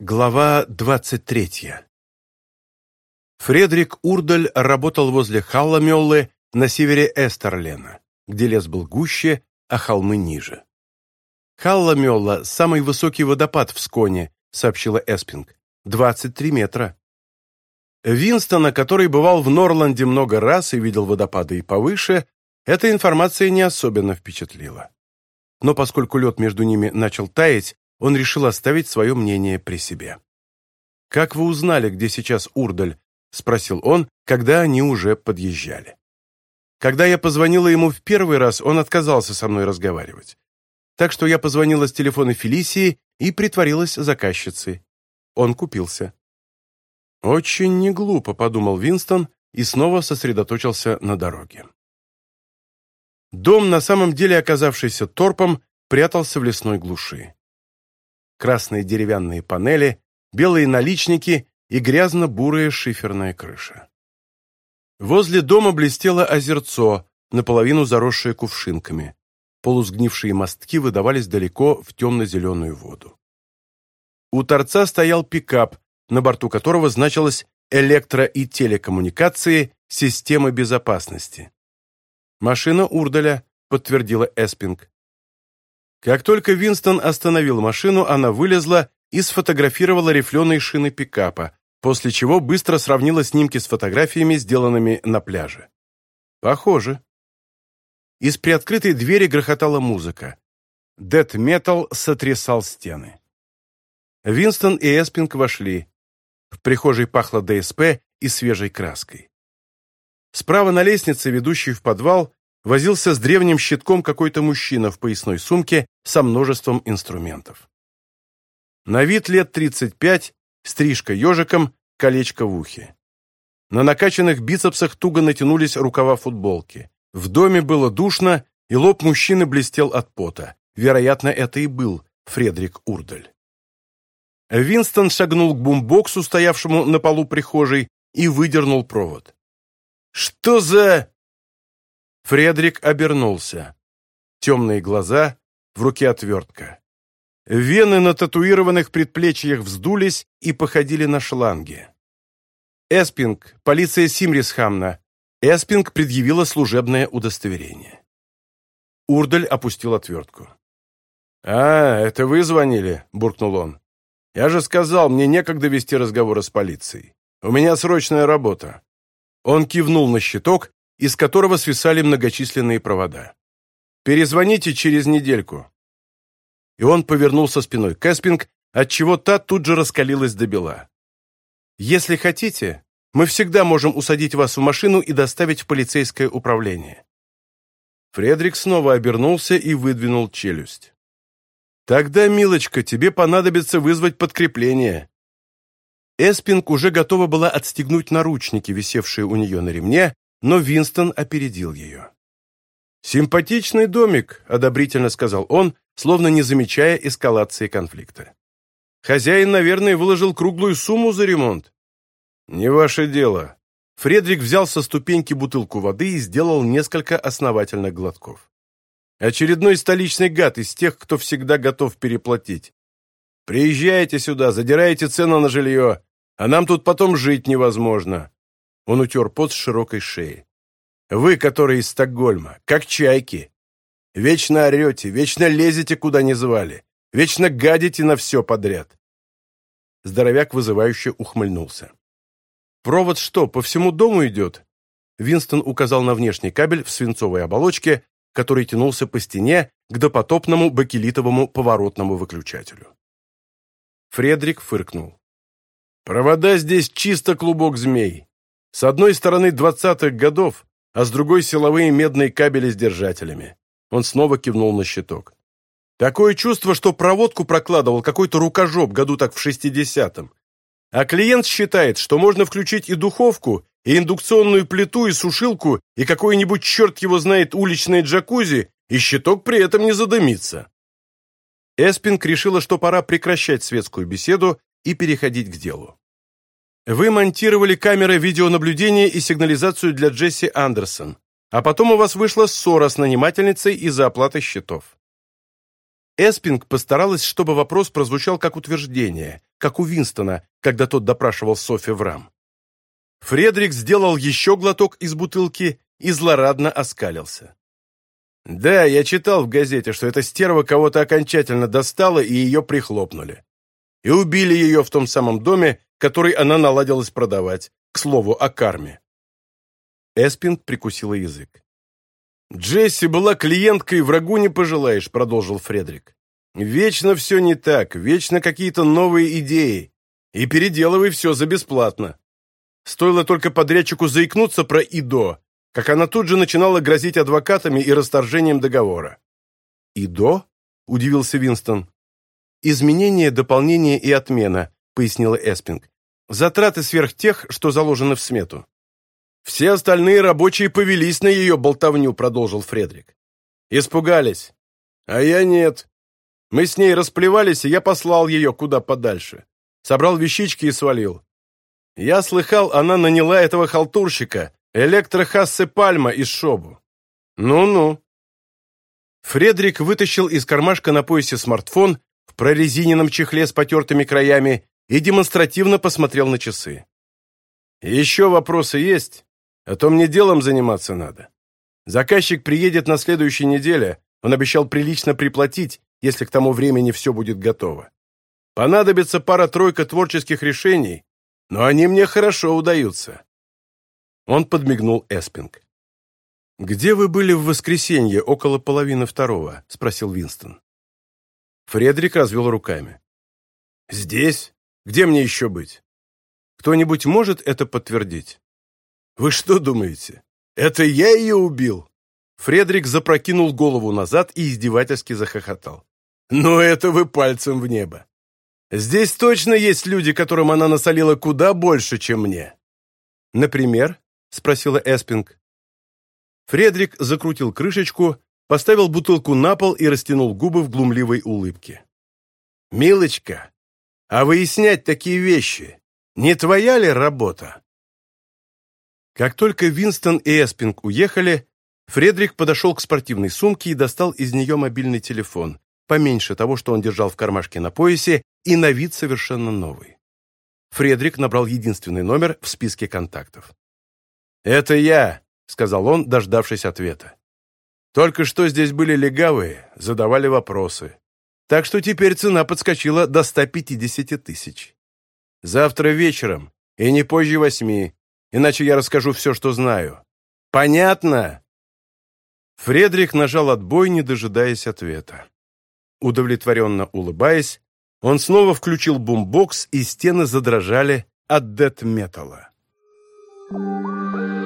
Глава 23. Фредерик Урдаль работал возле Халламеллы на севере Эстерлена, где лес был гуще, а холмы ниже. «Халламелла – самый высокий водопад в Сконе», – сообщила Эспинг. «23 метра». Винстона, который бывал в Норланде много раз и видел водопады и повыше, эта информация не особенно впечатлила. Но поскольку лед между ними начал таять, он решил оставить свое мнение при себе. «Как вы узнали, где сейчас Урдаль?» – спросил он, когда они уже подъезжали. Когда я позвонила ему в первый раз, он отказался со мной разговаривать. Так что я позвонила с телефона Фелисии и притворилась заказчицей. Он купился. «Очень неглупо», – подумал Винстон и снова сосредоточился на дороге. Дом, на самом деле оказавшийся торпом, прятался в лесной глуши. красные деревянные панели, белые наличники и грязно-бурая шиферная крыша. Возле дома блестело озерцо, наполовину заросшее кувшинками. Полусгнившие мостки выдавались далеко в темно-зеленую воду. У торца стоял пикап, на борту которого значилось «Электро- и телекоммуникации. Системы безопасности». «Машина Урдаля», — подтвердила Эспинг. Как только Винстон остановил машину, она вылезла и сфотографировала рифленые шины пикапа, после чего быстро сравнила снимки с фотографиями, сделанными на пляже. «Похоже». Из приоткрытой двери грохотала музыка. Дэт-метал сотрясал стены. Винстон и Эспинг вошли. В прихожей пахло ДСП и свежей краской. Справа на лестнице, ведущей в подвал, возился с древним щитком какой-то мужчина в поясной сумке со множеством инструментов. На вид лет 35, стрижка ежиком, колечко в ухе. На накачанных бицепсах туго натянулись рукава футболки. В доме было душно, и лоб мужчины блестел от пота. Вероятно, это и был Фредерик Урдаль. Винстон шагнул к бумбоксу, стоявшему на полу прихожей, и выдернул провод. «Что за...» Фредерик обернулся. Темные глаза, в руке отвертка. Вены на татуированных предплечьях вздулись и походили на шланги. «Эспинг, полиция Симрисхамна». Эспинг предъявила служебное удостоверение. Урдаль опустил отвертку. «А, это вы звонили?» – буркнул он. «Я же сказал, мне некогда вести разговоры с полицией. У меня срочная работа». Он кивнул на щиток, из которого свисали многочисленные провода. «Перезвоните через недельку». И он повернулся спиной к Эспинг, отчего та тут же раскалилась до бела. «Если хотите, мы всегда можем усадить вас в машину и доставить в полицейское управление». Фредерик снова обернулся и выдвинул челюсть. «Тогда, милочка, тебе понадобится вызвать подкрепление». Эспинг уже готова была отстегнуть наручники, висевшие у нее на ремне, но Винстон опередил ее. «Симпатичный домик», — одобрительно сказал он, словно не замечая эскалации конфликта. «Хозяин, наверное, выложил круглую сумму за ремонт». «Не ваше дело». Фредрик взял со ступеньки бутылку воды и сделал несколько основательных глотков. «Очередной столичный гад из тех, кто всегда готов переплатить. Приезжайте сюда, задираете цену на жилье, а нам тут потом жить невозможно». Он утер пот с широкой шеи. «Вы, которые из Стокгольма, как чайки. Вечно орете, вечно лезете, куда не звали. Вечно гадите на все подряд». Здоровяк вызывающе ухмыльнулся. «Провод что, по всему дому идет?» Винстон указал на внешний кабель в свинцовой оболочке, который тянулся по стене к допотопному бакелитовому поворотному выключателю. Фредрик фыркнул. «Провода здесь чисто клубок змей. С одной стороны двадцатых годов, а с другой силовые медные кабели с держателями. Он снова кивнул на щиток. Такое чувство, что проводку прокладывал какой-то рукожоп году так в шестидесятом. А клиент считает, что можно включить и духовку, и индукционную плиту, и сушилку, и какой-нибудь черт его знает уличное джакузи, и щиток при этом не задымится. Эспинг решила, что пора прекращать светскую беседу и переходить к делу. Вы монтировали камеры видеонаблюдения и сигнализацию для Джесси Андерсон, а потом у вас вышла ссора с нанимательницей из-за оплаты счетов. Эспинг постаралась, чтобы вопрос прозвучал как утверждение, как у Винстона, когда тот допрашивал Софи Врам. Фредерик сделал еще глоток из бутылки и злорадно оскалился. «Да, я читал в газете, что эта стерва кого-то окончательно достала и ее прихлопнули и убили ее в том самом доме, который она наладилась продавать, к слову о карме. Эспин прикусила язык. «Джесси была клиенткой, врагу не пожелаешь», — продолжил Фредерик. «Вечно все не так, вечно какие-то новые идеи. И переделывай все за бесплатно». Стоило только подрядчику заикнуться про ИДО, как она тут же начинала грозить адвокатами и расторжением договора. «ИДО?» — удивился Винстон. «Изменение, дополнение и отмена», — пояснила Эспинг. «Затраты сверх тех, что заложены в смету». «Все остальные рабочие повелись на ее болтовню», — продолжил Фредрик. «Испугались. А я нет. Мы с ней расплевались, и я послал ее куда подальше. Собрал вещички и свалил. Я слыхал, она наняла этого халтурщика, Электрохассы Пальма из Шобу. Ну-ну». Фредрик вытащил из кармашка на поясе смартфон в прорезиненном чехле с потертыми краями и демонстративно посмотрел на часы. «Еще вопросы есть? А то мне делом заниматься надо. Заказчик приедет на следующей неделе, он обещал прилично приплатить, если к тому времени все будет готово. Понадобится пара-тройка творческих решений, но они мне хорошо удаются». Он подмигнул Эспинг. «Где вы были в воскресенье около половины второго?» — спросил Винстон. Фредерик развел руками. «Здесь? Где мне еще быть? Кто-нибудь может это подтвердить?» «Вы что думаете? Это я ее убил?» Фредерик запрокинул голову назад и издевательски захохотал. «Ну это вы пальцем в небо! Здесь точно есть люди, которым она насолила куда больше, чем мне. Например, спросила Эспинг. Фредерик закрутил крышечку, поставил бутылку на пол и растянул губы в глумливой улыбке. «Милочка, а выяснять такие вещи не твоя ли работа?» Как только Винстон и Эспинг уехали, Фредрик подошел к спортивной сумке и достал из нее мобильный телефон, поменьше того, что он держал в кармашке на поясе, и на вид совершенно новый. Фредрик набрал единственный номер в списке контактов. «Это я», — сказал он, дождавшись ответа. Только что здесь были легавые, задавали вопросы. Так что теперь цена подскочила до 150 тысяч. Завтра вечером, и не позже восьми, иначе я расскажу все, что знаю. Понятно?» Фредрик нажал отбой, не дожидаясь ответа. Удовлетворенно улыбаясь, он снова включил бумбокс, и стены задрожали от дет-металла. Thank you.